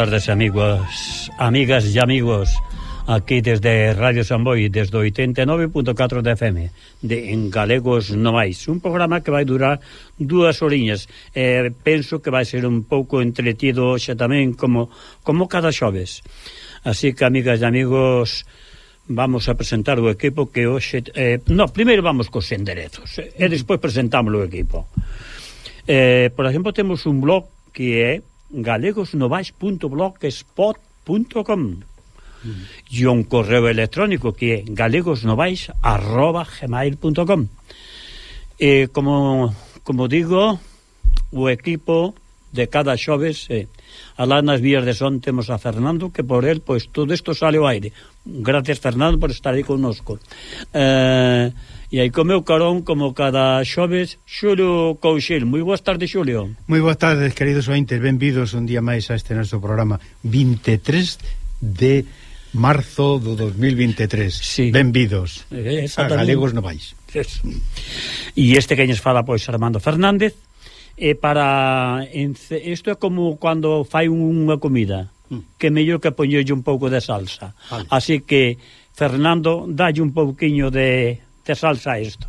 tardes, amigos, amigas e amigos. Aquí desde Radio Samboy, desde 89.4 de FM, de En Galegos Nomais. Un programa que vai durar dúas horiñas. Eh, penso que vai ser un pouco entretido xa tamén como, como cada xoves. Así que, amigas e amigos, vamos a presentar o equipo que hoxe... Eh, no, primeiro vamos cos enderezos eh, e despois presentamos o equipo. Eh, por exemplo, temos un blog que é galegosnovais.blogspot.com mm. e un correo electrónico que é galegosnovais.gmail.com E eh, como, como digo, o equipo de cada xoves eh, alá nas vías de son temos a Fernando que por el pois todo isto sale ao aire. Gracias Fernando por estar aí conosco eh, E aí comeu carón como cada xoves Xulio Couchil. Moi boas tardes, Xulio. Moi boas tardes, queridos ointes. Benvidos un día máis a este noso programa 23 de marzo do 2023. Sí. Benvidos. Eh, a galegos no vais. E este que nos fala pois Armando Fernández e para isto é como cando fai unha comida mm. que mellor que poñerlle un pouco de salsa. Vale. Así que Fernando, dalle un pouquiño de te salsa isto.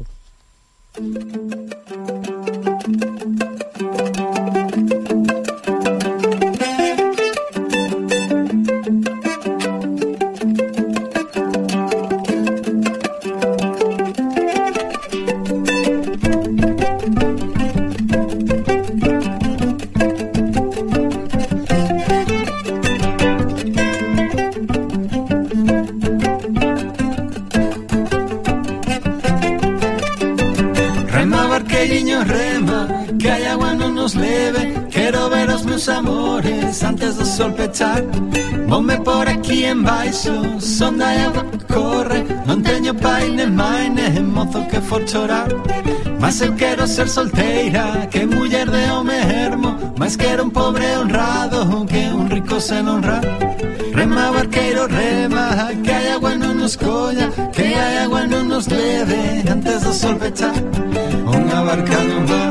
Pechar Vome por aquí en baixo Sonda e agua corre. Non teño pai nem mai mozo que for chorar Mas eu quero ser solteira Que muller de home hermo. Mas quero un pobre honrado Que un rico sen honrar Rema barqueiro, rema Que hai agua non nos colla Que hai agua non nos leve Antes do sol pechar Unha barca no mar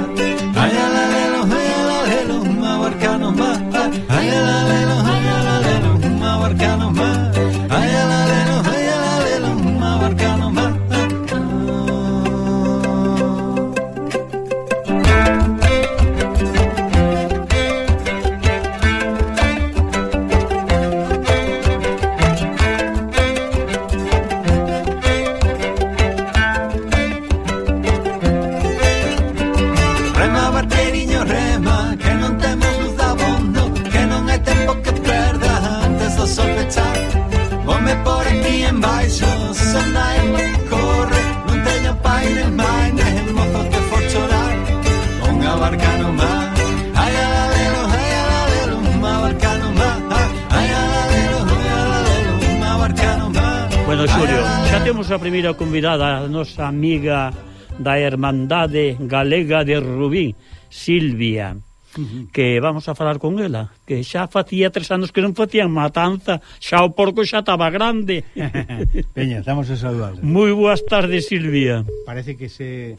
convidada a nosa amiga da Hermandade Galega de Rubín, Silvia, uh -huh. que vamos a falar con ela, que xa facía tres anos que non facían matanza, xa o porco xa estaba grande. Peña, estamos a saludar. Moi boas tardes, Silvia. Parece que se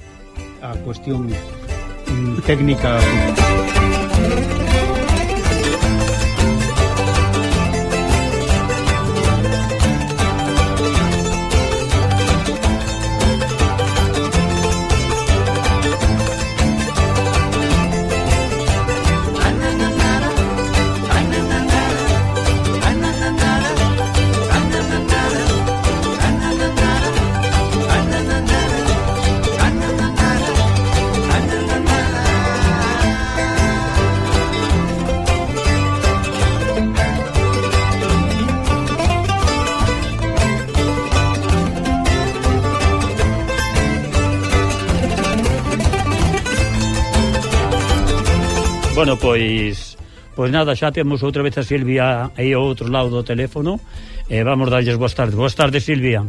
a cuestión técnica... Bueno, pois Pois nada, xa temos outra vez a Silvia aí ao outro lado do teléfono eh, Vamos darlles boas tardes Boas tardes, Silvia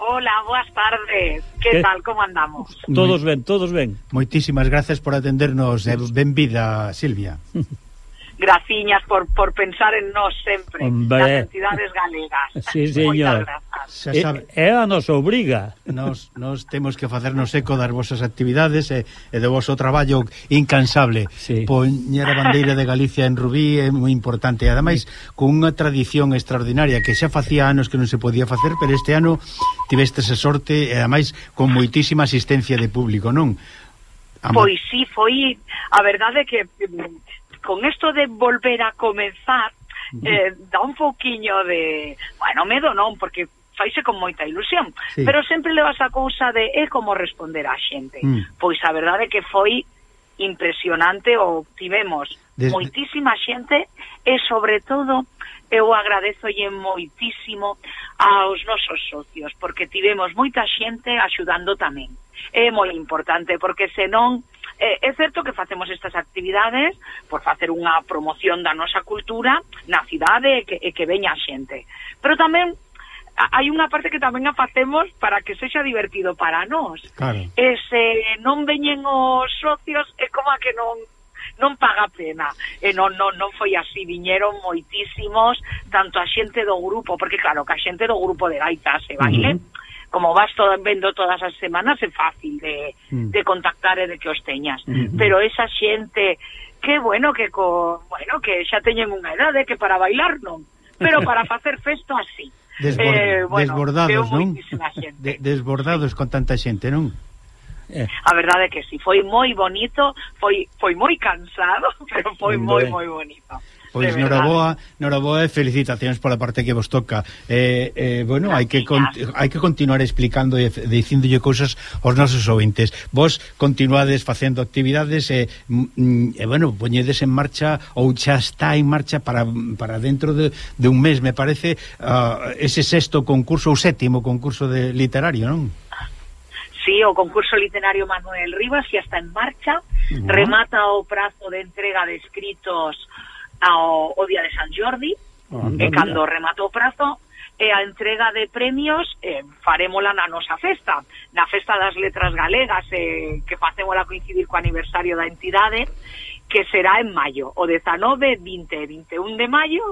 Hola, boas tardes. Que, que tal, como andamos? Todos ben, todos ben. Moitísimas gracias por atendernos. Eh, Benvida, Silvia. Graciñas por, por pensar en nós sempre, Hombre. nas entidades galegas. Sí, señor xa sabe. E, a nos obriga. Nos, nos temos que facernos eco das vosas actividades e, e do vosso traballo incansable. Sí. Poñer a bandeira de Galicia en Rubí é moi importante. E ademais, con unha tradición extraordinaria que xa facía anos que non se podía facer, pero este ano tiveste esa sorte e ademais con moitísima asistencia de público, non? Amo. Pois sí, foi a verdade que con isto de volver a comenzar eh, dá un pouquiño de, bueno, medo non, porque faise con moita ilusión, sí. pero sempre levas a cousa de é como responder á xente. Mm. Pois a verdade é que foi impresionante o tivemos Des... moitísima xente e sobre todo eu agradezolle moitísimo aos nosos socios porque tivemos moita xente axudando tamén. É moi importante porque senón eh, é certo que facemos estas actividades por facer unha promoción da nosa cultura na cidade e que, e que veña a xente. Pero tamén hai unha parte que tamén a facemos para que sexa divertido para nós. Claro. E se non veñen os socios é como a que non non paga pena. E non, non, non foi así, viñeron moitísimos, tanto a xente do grupo, porque claro, que a xente do grupo de gaitas e baile, uh -huh. como vas todo, vendo todas as semanas, é fácil de, uh -huh. de contactar e de que os teñas. Uh -huh. Pero esa xente, que bueno, que co, bueno que xa teñen unha edade que para bailar non, pero para facer festa así. Desbord, eh, bueno, desbordados, non? De, desbordados con tanta xente, non? Eh. A verdade é que si sí, foi moi bonito, foi foi moi cansado, pero foi moi moi bonito. Pois é noraboa, noraboa e felicitacións pola parte que vos toca. Eh, eh, bueno, hai que hai que continuar explicando e dicindolle cousas aos nosos ouvintes. Vos continuades facendo actividades e, mm, e bueno, poñedes en marcha ou xa está en marcha para, para dentro de, de un mes, me parece, uh, ese sexto concurso ou sétimo concurso de literario, non? Sí, o concurso literario Manuel Rivas xa está en marcha, uh -huh. remata o prazo de entrega de escritos ao, ao día de San Jordi, ah, oh, e cando rematou o prazo, e a entrega de premios eh, farémola na nosa festa, na festa das letras galegas, eh, que facémola coincidir co aniversario da entidade, que será en maio, o 19, 20 e 21 de maio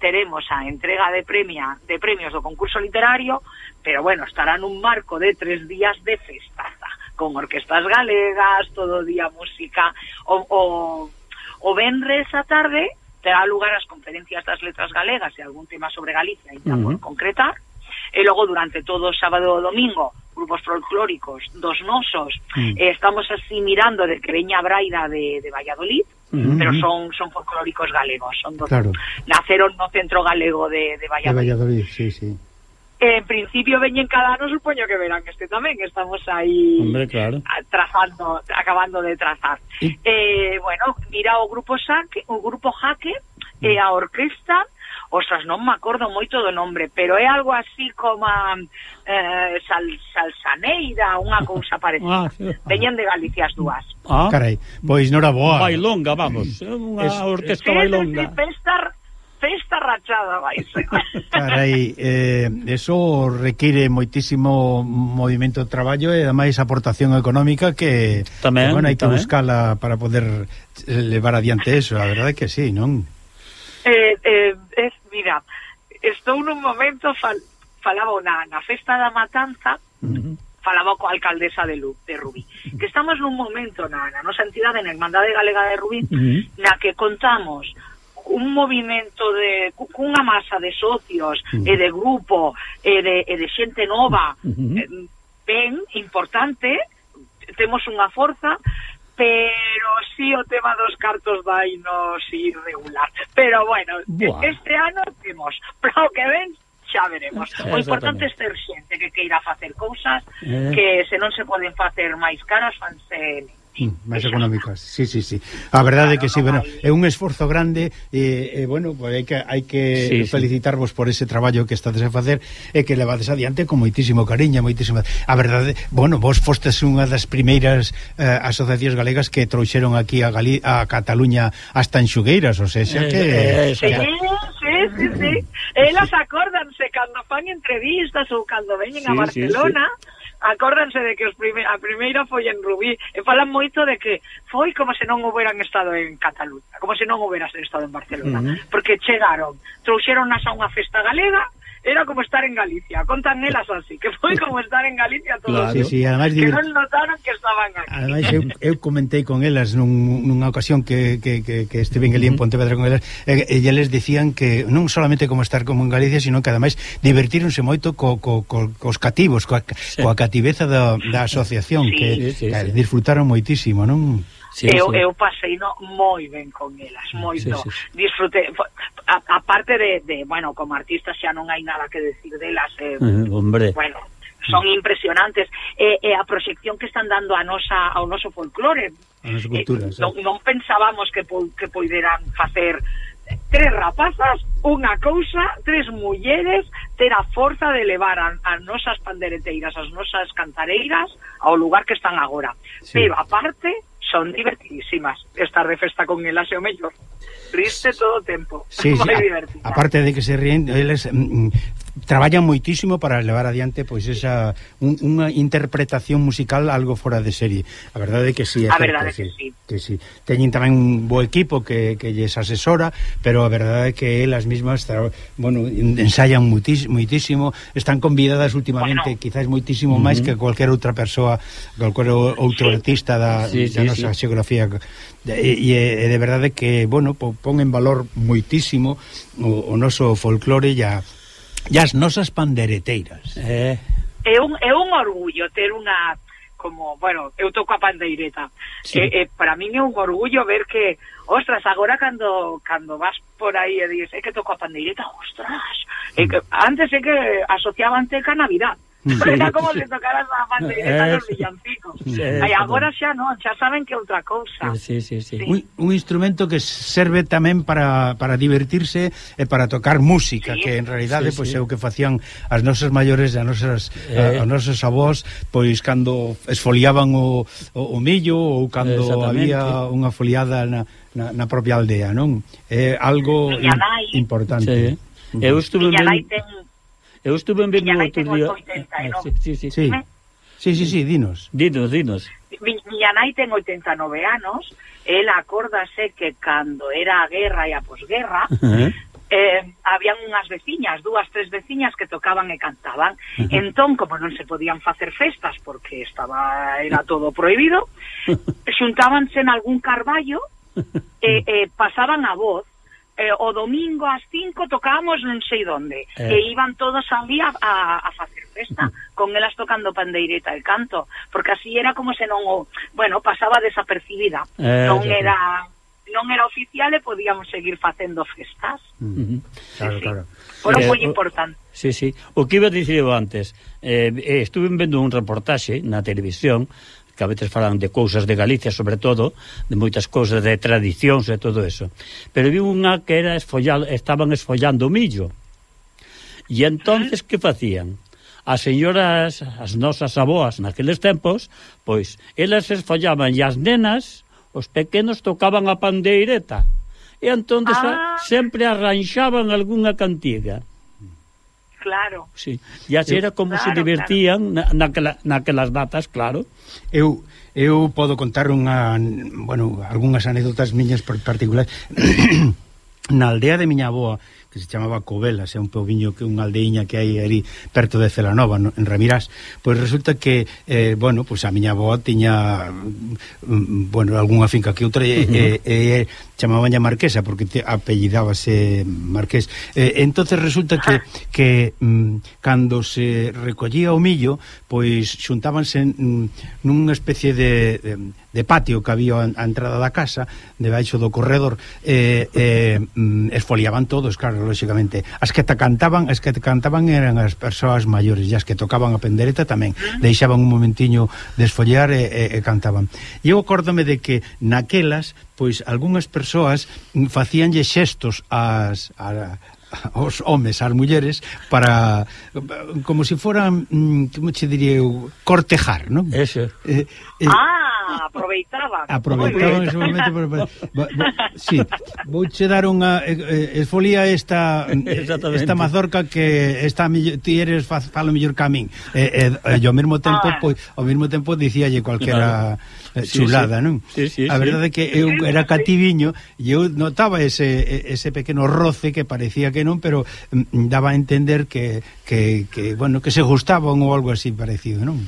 teremos a entrega de premia de premios do concurso literario, pero bueno, estará nun marco de tres días de festaza, con orquestas galegas, todo día música, o, o, o venres a tarde terá lugar as conferencias das letras galegas e algún tema sobre Galicia ainda uh -huh. concretar e logo durante todo o sábado e domingo grupos folclóricos dos nosos uh -huh. eh, estamos así mirando de que veña Braida de, de Valladolid uh -huh. pero son son folclóricos galegos son do, claro. naceron no centro galego de, de Valladolid, de Valladolid sí, sí en principio veñen cada ano, supoño que verán este tamén, estamos aí Hombre, claro. trazando, acabando de trazar. ¿Y? Eh, bueno, mira o grupo Saque, o grupo Jaque e a orquesta, Ostras, non me acordo moito do nombre, pero é algo así como eh, sal, salsaneira, unha cousa parecida. ah, sí. Veñen de Galicia as dúas. Ah, carai, pois nora boa. Bailonga, vamos, unha orquesta sí, bailonga. Sí, sí, festa rachada vai ser. Carai, eh, eso require moitísimo movimento de traballo e ademais aportación económica que, tamén, que bueno, hai que tamén. buscala para poder eh, levar adiante eso, a verdade que sí, non? Eh, eh, es, mira, estou nun momento fal, falaba na, na festa da matanza uh -huh. falaba coa alcaldesa de, Lu, de Rubí que estamos nun momento na, na nosa entidade na Hermandade Galega de Rubí uh -huh. na que contamos un movimento de cunha masa de socios uh -huh. e mm. de grupo e de, e de xente nova uh -huh. ben importante temos unha forza pero sí o tema dos cartos vai nos irregular pero bueno, Buah. este ano temos pero que ven xa veremos. O importante é ter xente que queira facer cousas eh. que se non se poden facer máis caras, fanse Mm, máis económicas. Sí, sí, sí. A verdade claro, que sí, bueno, é un esforzo grande e, e bueno, pues hai que hai que sí, felicitarvos sí. por ese traballo que estades a facer e que levades adiante con moitísimo cariño, moitísima. A verdade, bueno, vos fostes unha das primeiras eh, asociacións galegas que trouxeron aquí a Gali a Cataluña hasta en Xugueiras, o sea, xa eh, que eh, eh, sí, sí, sí, sí. Elas acordanse cando fan entrevistas ou cando veñen sí, a Barcelona. Sí, sí acórdanse de que os prime, a primeira foi en Rubí e falan moito de que foi como se non houberan estado en Cataluña, como se non houberas estado en Barcelona, uh -huh. porque chegaron, trouxeron a unha festa galega era como estar en Galicia. Contan elas así, que foi como estar en Galicia todo Claro, sí, sí, además, que divert... non notaron que estaban aquí. Además, eu, eu comentei con elas nun, nunha ocasión que, que, que, que estive en Galía, en Pontevedra con elas, e, e eles dicían que non solamente como estar como en Galicia, sino que ademais divertíronse moito co, co, co, cos cativos, coa, sí. coa cativeza da, da asociación, sí, que, sí, sí, que sí. disfrutaron moitísimo, non? sí, eu, sí. eu pasei no moi ben con elas, moito. Sí, sí. disfrute a, a de, de, bueno, como artista xa non hai nada que decir delas, eh, eh, hombre. Bueno, son mm. impresionantes e, e a proxección que están dando a nosa ao noso folclore. A nosa cultura, eh, non, non pensábamos que po, que poideran facer tres rapazas, unha cousa, tres mulleres, ter a forza de levar a, as nosas pandereteiras, as nosas cantareiras ao lugar que están agora. Sí. Pero aparte, son divertidísimas. Estar de festa con elas é o mellor. Riste todo o tempo. Sí, Moi sí, divertida. Aparte de que se ríen, eles mm, traballan moitísimo para levar adiante pois esa un, unha interpretación musical algo fora de serie. A verdade é que sí, é a certo, verdade que, sí, que sí. Teñen tamén un bo equipo que, que lles asesora, pero a verdade é que elas mesmas tra... bueno, ensayan moitísimo, muitísimo, están convidadas últimamente, bueno. quizás moitísimo uh -huh. máis que cualquier outra persoa, cualquier outro sí. artista da, sí, sí, da nosa sí. xeografía e, e de verdade que, bueno, pon en valor moitísimo o, o noso folclore e a E as nosas pandereteiras. Eh. é, un, é un orgullo ter unha como, bueno, eu toco a pandeireta. Sí. Eh, eh, para min é un orgullo ver que, ostras, agora cando cando vas por aí e dices, é que toco a pandeireta, ostras, mm. é que, antes é que asociaban teca ca Navidad. Mm. Era como se tocaras a pandeireta nos villancicos. Sí, agora xa non, xa saben que é outra cousa. Sí, sí, sí. sí. Un, un instrumento que serve tamén para, para divertirse e para tocar música, sí. que en realidade sí, pois sí. é o que facían as nosas maiores e as nosas eh. os nosos avós, pois cando esfoliaban o, o, o millo ou cando había unha foliada na, na, na propia aldea, non? É algo in, importante. Sí. Eu estuve... Miña nai ten Eu estuve en Vigo outro día... Ah, sí, sí, sí. Sí. Sí, sí, sí, dinos. Dinos, dinos. Mi, miña nai ten 89 anos, ela acórdase que cando era a guerra e a posguerra, uh -huh. eh, habían unhas veciñas, dúas, tres veciñas que tocaban e cantaban. Uh -huh. Entón, como non se podían facer festas porque estaba era todo prohibido, xuntábanse en algún carballo e eh, eh, pasaban a voz eh, o domingo ás 5 tocamos non sei donde. Eh. E iban todos ali a, a, a facer festa, con elas tocando pandeireta e canto, porque así era como se non o, bueno, pasaba desapercibida. Eh, non eh, era non era oficial e podíamos seguir facendo festas. Uh -huh. Claro, sí, claro. Bueno, eh, moi importante. Sí, sí. O que iba a dicir antes, eh, eh, estuve vendo un reportaxe na televisión que a veces falan de cousas de Galicia, sobre todo, de moitas cousas, de tradicións e todo eso. Pero vi unha que era esfollado, estaban esfollando o millo. E entonces que facían? As señoras, as nosas aboas naqueles tempos, pois, elas esfollaban e as nenas, os pequenos, tocaban a pandeireta. E entón ah. sempre arranxaban algunha cantiga claro. Sí. E así era como claro, se divertían claro. naquela, naquelas datas, claro. Eu eu podo contar unha, bueno, algunhas anécdotas miñas particulares. Na aldea de miña aboa, que se chamaba Covelas, é un poviño que unha aldeiña que hai ali perto de Celanova, no, en Ramirás, pois resulta que, eh, bueno, pois a miña aboa tiña, mm, bueno, algunha finca que outra, e, Eh, e, e chamabanlle Marquesa porque te apellidábase Marqués. Eh, entonces resulta que ah. que mm, cando se recollía o millo, pois xuntábanse mm, nunha especie de, de, de patio que había a entrada da casa, debaixo do corredor, eh, eh, mm, esfoliaban todos, claro, lóxicamente. As que te cantaban, as que te cantaban eran as persoas maiores, e as que tocaban a pendereta tamén. Ah. Deixaban un momentiño desfollar e, e, e cantaban. Eu acórdome de que naquelas pois algunhas persoas facíanlle xestos ás a, aos homes, ás mulleres para como se si foran, mm, como che diría eu, cortejar, non? Eso. Eh, eh, ah, aproveitaban. Aproveitaban ese momento para, para, para, sí, vouche dar unha eh, eh esfolía esta eh, esta mazorca que está ti eres falo mellor camín. E eh, e ao mesmo tempo, ah. pois, ao mesmo tempo dicíalle cualquera claro Eh, sí, chulada, sí. non? Sí, sí, a verdade sí. é que eu era cativiño e eu notaba ese, ese pequeno roce que parecía que non, pero mm, daba a entender que que, que, bueno, que se gustaban ou algo así parecido, non?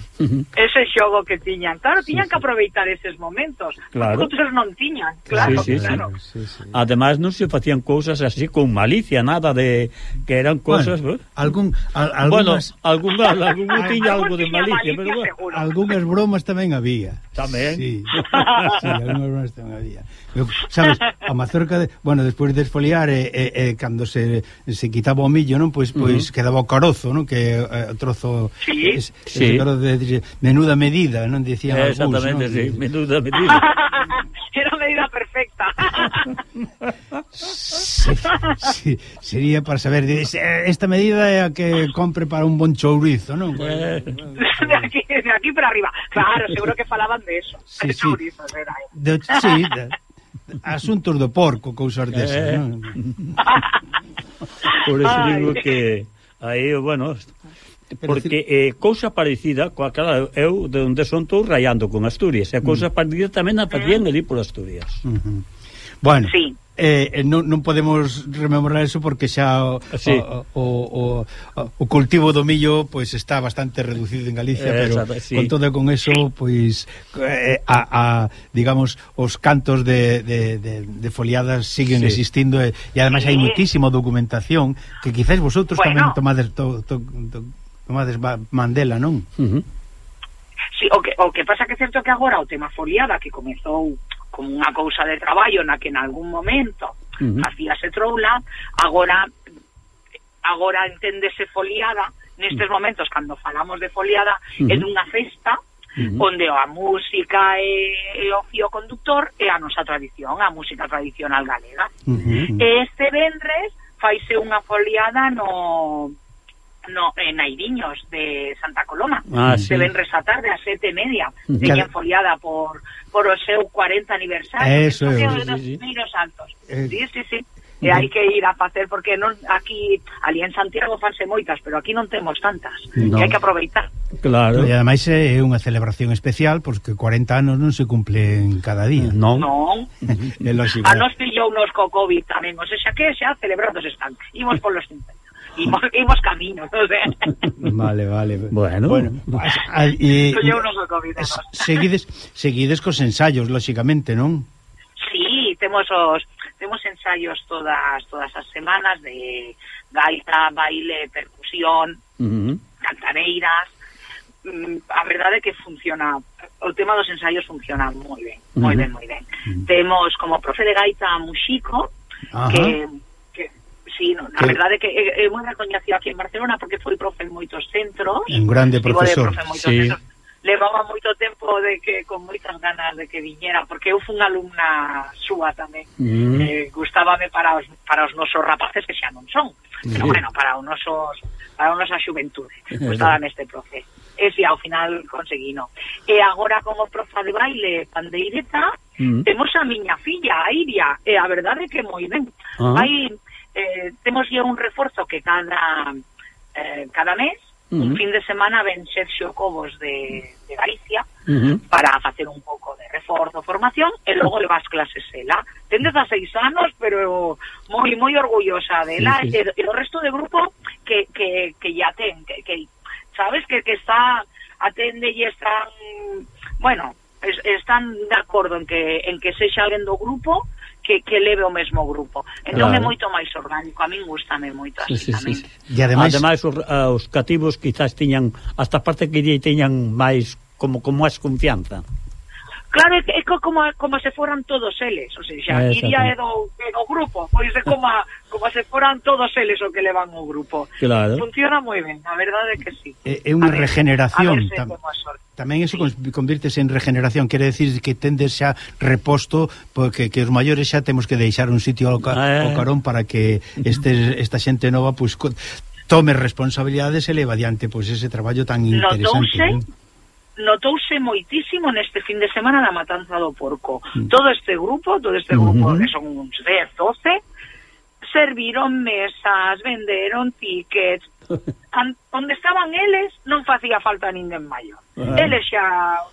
Ese xogo que tiñan, claro, tiñan sí, que aproveitar eses momentos. Claro. Outros non tiñan, claro, sí, sí, claro. Sí, sí. Ademais non se facían cousas así con malicia, nada de que eran cousas, bueno, ¿ver? algún al, algunas bueno, algunha, algún tiña algo de malicia, malicia pero bueno, seguro. algunhas bromas tamén había. Tamén. Sí. sí, algunhas bromas tamén había. Pero, sabes, a mazorca, de, bueno, despois de esfoliar e eh, eh, cando se, se quitaba o millo, non? Pois pois uh -huh. quedaba o carozo, non? Que eh, o trozo sí. es, sí. carozo de, de, menuda medida, non dicían eh, Exactamente, alguns, non? sí, menuda medida. Era medida perfecta. sí, sí, sería para saber esta medida é a que compre para un bon chourizo, non? Eh. De aquí, de aquí para arriba. Claro, seguro que falaban de eso. Sí, de sí. chourizos era. Eh. De, sí, de, asuntos do porco, cousas eh. desas, eh. non? Por eso Ay. digo que aí, bueno, porque eh, cousa parecida coa cara eu de onde son estou raiando con Asturias e cousa mm. tamén aparecían mm. ali por Asturias uh -huh. bueno sí eh, eh, non, non podemos rememorar eso porque xa o, sí. o, o, o, o cultivo do millo pois está bastante reducido en Galicia, eh, pero exacto, sí. con todo con eso pois eh, a, a digamos os cantos de, de, de, de foliadas siguen sí. existindo eh, e, e ademais sí. hai muitísima documentación que quizás vosotros bueno. tamén tomades to, to, to, tomades Mandela, non? Uh -huh. Sí, o que, o que pasa que é certo que agora o tema foliada que comezou como unha cousa de traballo na que en algún momento uh -huh. facíase troula, agora agora enténdese foliada, nestes momentos cando falamos de foliada uh -huh. é dunha festa Uh -huh. onde a música é, o fío conductor é a nosa tradición, a música tradicional galega. Uh -huh. E este vendres faise unha foliada no no, en Airiños de Santa Coloma. Ah, sí. Se ven resatar tarde a sete e media. Mm. Teña foliada por, por o seu 40 aniversario. Eso, eso, sí, dos sí. altos. Eh, sí, sí, sí. Mm. E hai que ir a facer porque non aquí ali en Santiago fanse moitas, pero aquí non temos tantas. No. Que hai que aproveitar. Claro. E ademais eh, é unha celebración especial porque 40 anos non se cumplen cada día, non? Non. a nos pillou nos co COVID tamén, o sea, xa que xa celebrados están. Imos polos 50 imos, imos caminos, non sei. Vale, vale. Bueno, bueno a, a, e, COVID, seguides, seguides cos ensaios, lóxicamente, non? Sí, temos os temos ensaios todas todas as semanas de gaita, baile, percusión, uh -huh. cantareiras. Mm, a verdade é que funciona, o tema dos ensaios funciona moi ben, moi uh -huh. ben, moi ben. Uh -huh. Temos como profe de gaita a Muxico, uh -huh. que Sí, no, a verdade é que é, é moi recoñecido aquí en Barcelona porque foi profe en moitos centros. Un grande profesor. Profe moitos sí. centros. Levaba moito tempo de que con moitas ganas de que viñera porque eu fun alumna súa tamén. Mm. Eh, gustábame para os, para os nosos rapaces que xa non son, sí. pero bueno, para os nosos para a nosa xuventude. Gustábame este profe. E si ao final conseguino. E agora como profa de baile pandeireta, mm. temos a miña filla, a Iria, e a verdade é que moi ben. Ah. Hai eh, temos ya un reforzo que cada eh, cada mes uh -huh. un fin de semana ven Sergio Cobos de, de Galicia uh -huh. para facer un pouco de reforzo, formación e logo le vas clases ela. Ten 16 anos, pero moi moi orgullosa dela sí, sí. E, e o resto de grupo que, que, que ya ten, que, que sabes que, que está atende e están bueno, es, están de acordo en que en que sexa alguén do grupo que, que leve o mesmo grupo. Entón claro. é moito máis orgánico, a min gustame moito así sí, sí, tamén. Sí, sí. E ademais, ademais os, eh, os cativos quizás tiñan hasta parte que lle teñan máis como como máis confianza. Claro, é, é como, como se foran todos eles, ou sea, é, iría é do, é do grupo, pois é como, como se foran todos eles o que levan o grupo. Claro. Funciona moi ben, a verdade é que sí. É, é unha regeneración. Ver, tam, tamén iso sí. convirtese en regeneración, quere decir que tendes xa reposto, pois porque que os maiores xa temos que deixar un sitio ao, ca, ah, eh. ao carón para que este, esta xente nova pois, pues, tome responsabilidades e leva adiante pois, ese traballo tan interesante. Notouse, ¿no? notouse moitísimo neste fin de semana da matanza do porco. Mm. Todo este grupo, todo este grupo uh -huh. que son uns 10, 12, serviron mesas, venderon tickets. An, onde estaban eles non facía falta ninguén maior. Ah. Eles xa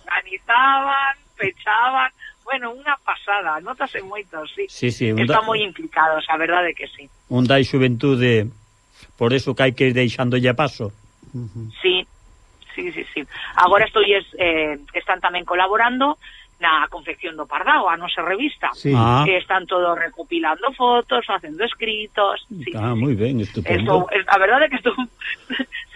organizaban, pechaban... bueno, unha pasada, notase moito, sí. sí, sí Están da... moi implicados, a verdade que sí. Un dai xuventude, por eso que hai que ir deixándolle paso. Uh -huh. Sí, sí, sí, sí. Agora estou eh, están tamén colaborando na confección do Pardao, a nosa revista. Sí. Ah. Que están todos recopilando fotos, facendo escritos. Sí, ah, moi ben, estupendo. Esto, eh, a verdade é que estou...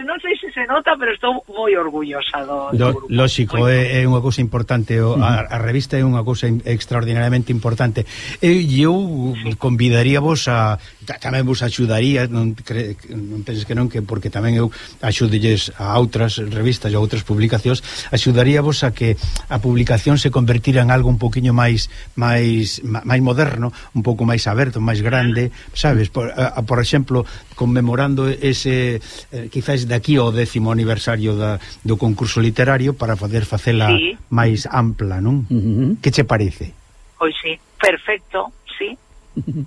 non sei se se nota, pero estou moi orgullosa do, do grupo. Lógico, é, é unha cousa importante. O, a, a revista é unha cousa extraordinariamente importante. E eu sí. convidaría vos a... Tamén vos axudaría, non, cre, non penses que non, que porque tamén eu axudelles a outras revistas e a outras publicacións, axudaría vos a que a publicación se convertila en algo un poquinho máis máis máis moderno, un pouco máis aberto, máis grande, sabes? Por, a, por exemplo, conmemorando ese eh, quizás daqui ao décimo aniversario da, do concurso literario para poder facela sí. máis ampla, non? Uh -huh. Que che parece? Pois sí, perfecto, sí.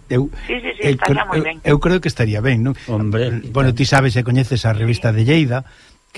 Eu, sí, sí, sí, eu, eu, eu creo que estaría ben, non? Hombre, bueno, ti sabes e coñeces a revista sí. de Lleida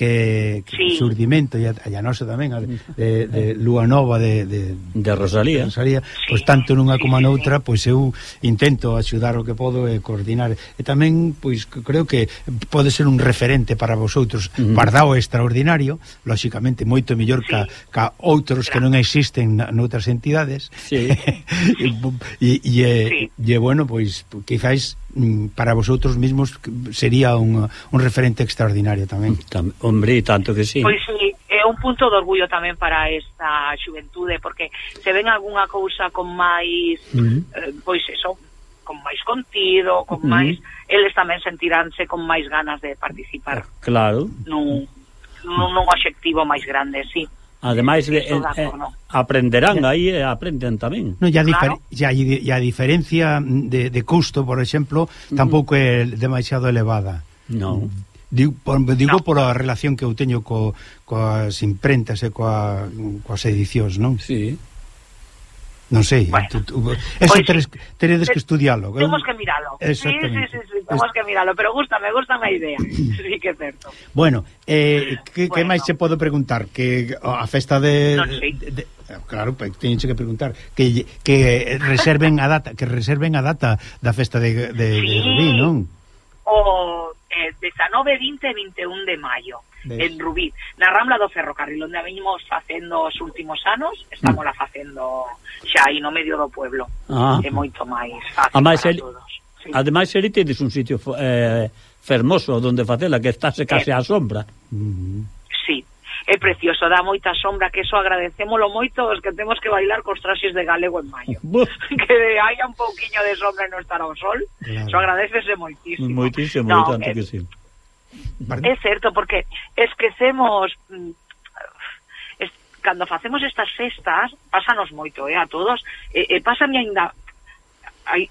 que, que sí. surdimento e a, a nosa tamén a, de, de Lúa Nova de, de, de Rosalía, de Rosalía pois sí. pois tanto nunha como noutra pois eu intento axudar o que podo e coordinar e tamén pois creo que pode ser un referente para vosotros uh -huh. Pardao extraordinario lóxicamente moito mellor sí. ca, ca outros que non existen noutras entidades sí. e, e, e, sí. e bueno pois quizáis Mm, para vosotros mismos sería un, un referente extraordinario tamén. Tam, hombre, tanto que sí. Pois sí, é un punto de orgullo tamén para esta xuventude, porque se ven algunha cousa con máis, uh -huh. eh, pois eso, con máis contido, con uh -huh. máis... Eles tamén sentiránse con máis ganas de participar. Claro. Nun, nun, nun obxectivo máis grande, sí. Ademais de, eh, eh, aprenderán aí e eh, aprenden tamén. No, ya, claro. ya, ya a diferencia de, de custo, por exemplo, mm-hmm. tampouco é demasiado elevada. No. Mm. Digo, por, digo no. por a relación que eu teño co, coas imprentas e coa, coas edicións, non? Sí. Non sei, bueno, tú, tú, eso pois, teres, teredes que estudialo. Temos que miralo. Sí, sí, sí, sí, temos que miralo, pero gusta, me gusta a idea. sí que é certo. Bueno, eh, que, bueno. que máis se podo preguntar? Que a festa de... Non sei. de, de ah, claro, teñense que preguntar que, que reserven a data que reserven a data da festa de, de, sí, de Rubí, non? O eh, 19, 20 e 21 de maio Ves. en Rubí, na Rambla do Ferrocarril, onde a venimos facendo os últimos anos, estamos mm. la facendo xa aí no medio do pueblo. Ah. É moito máis fácil Ademais, para el, todos. Sí. Ademais, ali tedes un sitio eh, fermoso onde facela, que estáse case. Eh. á sombra. Mm. Sí, é precioso, dá moita sombra, que eso agradecémolo moito os que temos que bailar cos traxes de galego en maio. que haya un pouquiño de sombra e non estar ao sol, claro. eso agradecese moitísimo. Moitísimo, no, tanto eh, que sí. É certo, porque esquecemos es, cando facemos mm, estas festas, pásanos moito, eh, a todos, e, e pásame ainda hai,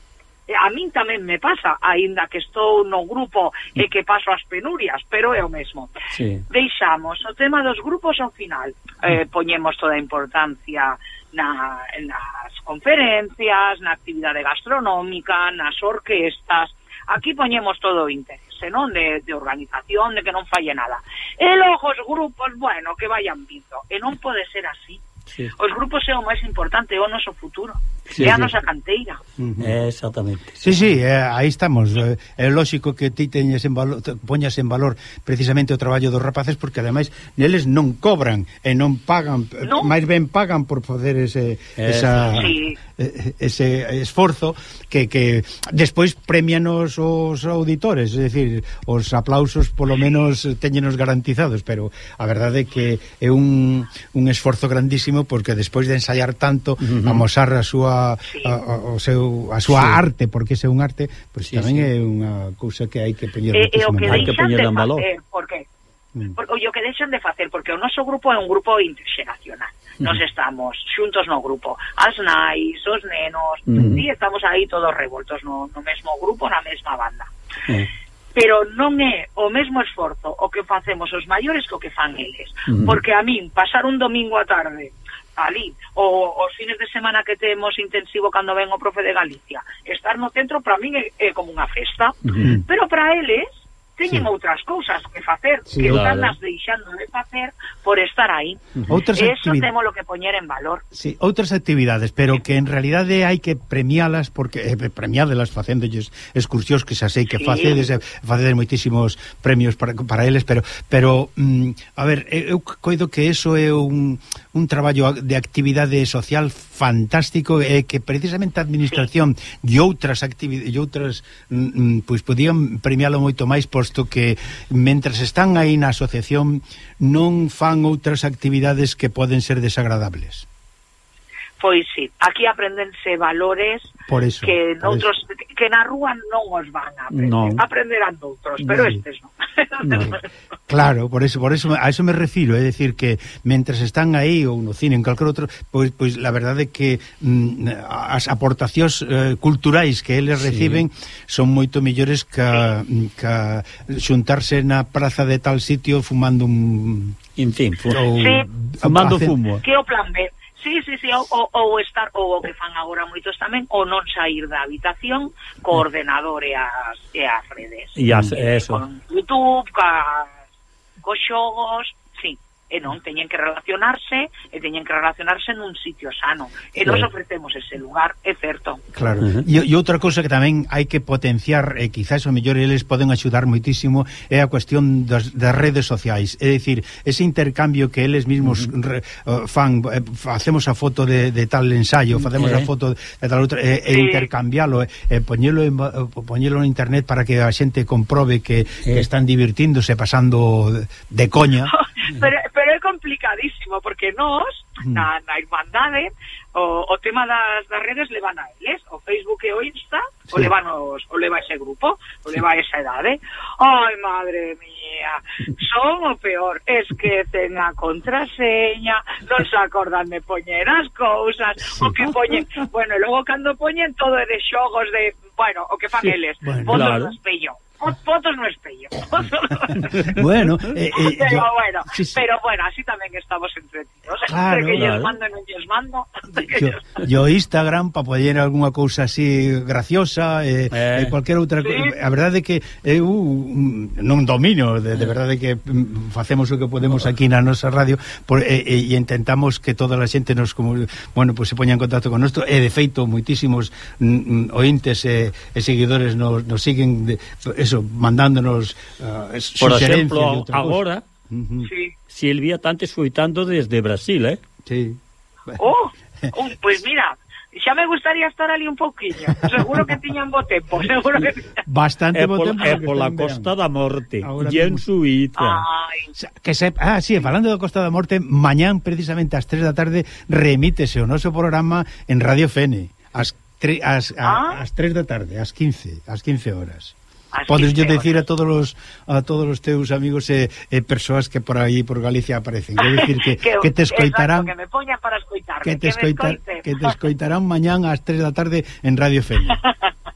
a min tamén me pasa, aínda que estou no grupo e que paso as penurias, pero é o mesmo. Sí. Deixamos o tema dos grupos ao final. Eh, mm. poñemos toda a importancia na, nas conferencias, na actividade gastronómica, nas orquestas, Aquí poñemos todo o interese, senón de, de organización, de que non falle nada. E logo os grupos, bueno, que vayan vindo. E non pode ser así. Sí. Os grupos é o máis importante, é o noso futuro sí, é a nosa canteira. Uh -huh. Exactamente. Sí, sí, eh, aí estamos. É eh, lógico que ti teñes en valor, te poñas en valor precisamente o traballo dos rapaces porque ademais neles non cobran e non pagan, eh, no. máis ben pagan por poder ese esa sí. ese esforzo que que despois premianos os auditores, é dicir, os aplausos polo menos teñenos garantizados, pero a verdade é que é un, un esforzo grandísimo porque despois de ensaiar tanto, uh -huh. amosar a súa a, sí. a, o seu, a súa sí. arte, porque ese é un arte, pois pues sí, tamén sí. é unha cousa que hai que poñer eh, e, e o que hai que poñer en valor. Facer, porque, mm. porque, o que deixan de facer, porque o noso grupo é un grupo interxeracional. Mm. Nos estamos xuntos no grupo, as nais, os nenos, mm. e estamos aí todos revoltos no, no mesmo grupo, na mesma banda. Mm pero non é o mesmo esforzo o que facemos os maiores que o que fan eles. Uh -huh. Porque a min pasar un domingo a tarde ali, o os fines de semana que temos intensivo cando ven o profe de Galicia. Estar no centro para min é, é como unha festa, uh -huh. pero para eles teñen sí. outras cousas que facer, sí, que claro. están las deixando de facer por estar aí. Outras Eso temos lo que poñer en valor. Sí, outras actividades, pero que en realidade hai que premialas porque eh, premiádelas facéndolles excursións que xa sei que sí. facedes, eh, facedes moitísimos premios para, para eles, pero pero mm, a ver, eu coido que eso é un un traballo de actividade social fantástico e que precisamente a administración e outras actividades e outras mm, pois podían premialo moito máis posto que mentras están aí na asociación non fan outras actividades que poden ser desagradables. Foi si. Aquí aprendense valores por eso, que noutros que na rúa non os van a aprender. No. Aprenderán doutros, pero no. estes non. no. Claro, por eso, por eso a eso me refiro, é decir que mentres están aí ou no cine en calquer outro, pois pois la verdade é que mm, as aportacións eh, culturais que eles sí. reciben son moito mellores que, sí. que xuntarse na praza de tal sitio fumando un en fin, fu sí. fumando fumo. Que o plan B Sí, sí, sí, ou, ou estar ou o que fan agora moitos tamén ou non sair da habitación co ordenador e as, e as redes. E as, e, eso. Con YouTube, ca, co xogos, e non teñen que relacionarse e teñen que relacionarse nun sitio sano e nos ofrecemos ese lugar é certo claro uh -huh. e, e outra cousa que tamén hai que potenciar e quizás o mellor eles poden axudar moitísimo é a cuestión das, das redes sociais é dicir ese intercambio que eles mesmos uh -huh. re, uh, fan eh, facemos a foto de, de tal ensayo facemos eh. a foto de tal outra e, e sí. intercambialo, e, e poñelo en, eh, poñelo en internet para que a xente comprobe que, eh. que están divirtiéndose pasando de, de coña pero complicadísimo porque nós, mm. na, na Irmandade, o, o tema das, das redes levan a eles, o Facebook e o Insta, sí. o, levan os, o leva ese grupo, o leva esa edade. Ai, madre mía, son o peor, es que ten a contraseña, non se acordan de poñer as cousas, sí. o que poñen, bueno, e logo cando poñen todo é de xogos de, bueno, o que fan sí. eles, bueno, fotos claro. do espello fotos no espello. bueno, eh, eh, pero, eh, yo, bueno sí, sí. pero bueno, así tamén estamos entretidos. Claro, entre que claro. mando e non lles mando. Yo, yo Instagram para poder algunha cousa así graciosa, eh, eh. eh cualquier outra ¿Sí? Eh, a verdade é que eu non domino, de, de verdade que mm, facemos o que podemos aquí na nosa radio por, e, e, e intentamos que toda a xente nos como, bueno, pues se poña en contacto con nosto e de feito moitísimos mm, mm, ointes e, e seguidores nos, nos siguen de, eso, mandándonos uh, Por exemplo, agora, uh -huh. sí. Silvia tante escoitando desde Brasil, eh? Sí. Oh, oh pues mira, xa me gustaría estar ali un pouquiño. Seguro que tiñan bo tempo, seguro que bastante bo tempo. É pola Costa da Morte, e en Suiza. Que se, ah, sí, falando da Costa da Morte, mañán precisamente ás 3 da tarde remítese o noso programa en Radio Fene, ás as, a, ah? as 3 da tarde, ás 15, ás 15 horas. Podes yo decir a todos os a todos os teus amigos e, e persoas que por aí por Galicia aparecen, Quero decir que, que, que te escoitarán exacto, que me poñan para escoitarme, que te escoitar, que te escoitarán mañán ás 3 da tarde en Radio Feña.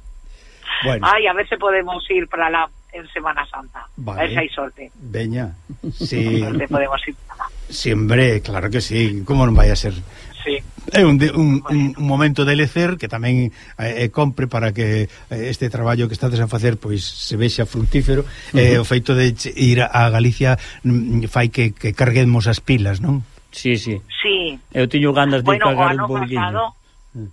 bueno. Ai, a ver se podemos ir para la en Semana Santa. Vale. A ver si hai sorte. Veña. Sí. podemos ir para lá. Sí, claro que sí, como non vai a ser sí. É un, de, un, un, un momento de lecer que tamén eh, eh, compre para que eh, este traballo que estades a facer pois se vexa fructífero uh -huh. eh, o feito de ir a Galicia mm, fai que, que carguemos as pilas, non? Sí, sí. sí. Eu teño ganas de bueno, cargar un bolinho. Pasado, mm.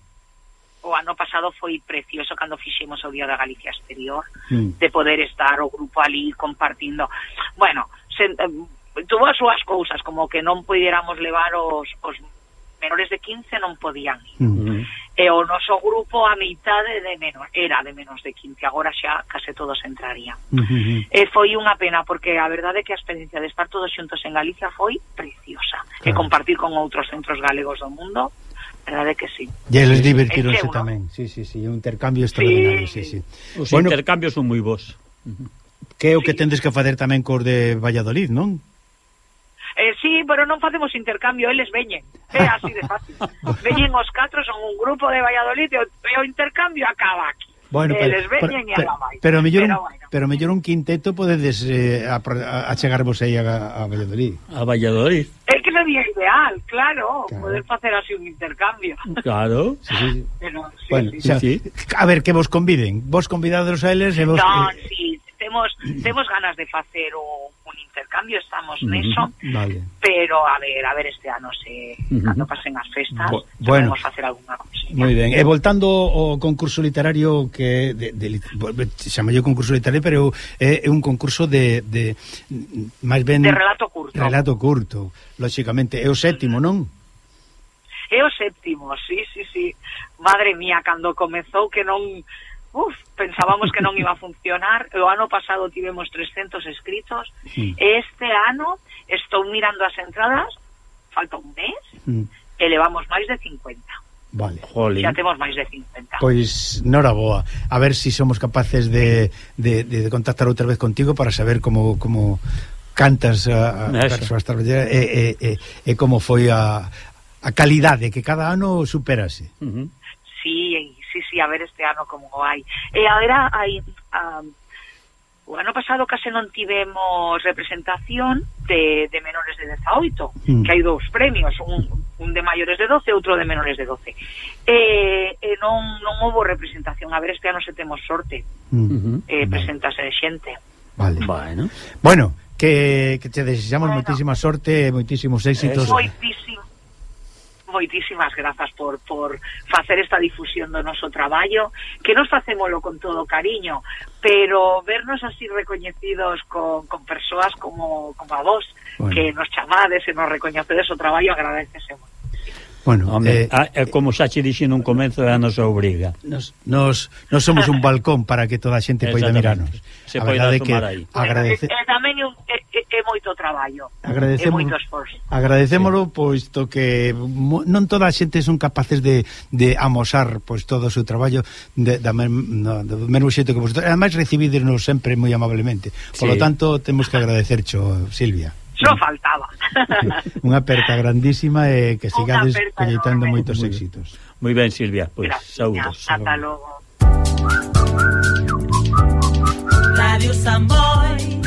o ano pasado foi precioso cando fixemos o Día da Galicia Exterior, mm. de poder estar o grupo ali compartindo. Bueno, se, eh, tuvo as súas cousas, como que non pudiéramos levar os, os menores de 15 non podían ir. Uh -huh. E o noso grupo a mitade de menos, era de menos de 15, agora xa case todos entrarían. Uh -huh. E foi unha pena, porque a verdade é que a experiencia de estar todos xuntos en Galicia foi preciosa. Claro. E compartir con outros centros galegos do mundo, verdade que sí. E eles divertironse tamén, sí, sí, sí, un intercambio extraordinario, sí, sí. sí. Os bueno, intercambios son moi vos. Que é o que tendes que facer tamén cos de Valladolid, non? Eh, sí, pero non facemos intercambio, eles veñen. É así de fácil. veñen os catro, son un grupo de Valladolid e o, e o intercambio acaba aquí. Bueno, eles pero, veñen pero, e alabais. Pero, mellor pero, bueno. pero mellor un quinteto podedes eh, achegarvos aí a, a Valladolid. A Valladolid. É que sería ideal, claro, claro, poder facer así un intercambio. Claro. Sí, sí. Pero, sí, bueno, sí, o sea, sí. A ver, que vos conviden. Vos convidados a eles e vos... Non, eh... sí, temos, temos ganas de facer o intercambio, estamos uh -huh, neso, vale. pero a ver, a ver este ano se uh cando pasen as festas, Bu bueno, podemos facer algunha cousa. Moi ben. E eh, voltando ao concurso literario que de, de, de concurso literario, pero eh, é, é un concurso de, de máis ben de relato curto. Relato curto, lógicamente, é o sétimo, non? É o sétimo, sí, sí, sí. Madre mía, cando comezou que non uf, pensábamos que non iba a funcionar. O ano pasado tivemos 300 escritos. Sí. Este ano estou mirando as entradas, falta un mes, mm. elevamos máis de 50. Vale. Jolín. Xa temos máis de 50. Pois, nora boa. A ver se si somos capaces de, de, de contactar outra vez contigo para saber como, como cantas a, a persoas traballeras e, e, e, e como foi a, a calidade que cada ano superase. Uh -huh. Sí, sí, sí, a ver este ano como hai. E agora hai... Um, o ano pasado case non tivemos representación de, de menores de 18, mm. que hai dous premios, un, un de maiores de 12 e outro de menores de 12. E, e non, non houve representación, a ver este ano se temos sorte. Mm -hmm. eh, presentase xente. Vale. Bueno. Bueno, que, que te desexamos bueno. moitísima sorte, moitísimos éxitos. Moitísimo moitísimas grazas por, por facer esta difusión do noso traballo, que nos facémolo con todo cariño, pero vernos así recoñecidos con, con persoas como, como a vos, bueno. que nos chamades e nos recoñecedes o traballo, agradecesemos. Bueno, Home, eh, ah, a, como xa che dixen un comenzo é a nosa obriga. Nos, nos, nos somos un balcón para que toda a xente poida mirarnos. Se a verdade que aí. agradece... E, e, tamén é, un, é, é moito traballo. Agradecemos, é moito esforzo. Agradecémolo, sí. que mo, non toda a xente son capaces de, de amosar pois todo o seu traballo de, da men, no, do mesmo xeito que vosotros. Ademais, recibídenos sempre moi amablemente. Por sí. lo tanto, temos que agradecercho, Silvia. Só faltaba. Unha aperta grandísima e que sigades colleitando moitos muy éxitos. Moi ben, Silvia, pois pues, saúdos. Ata logo. Radio Samboy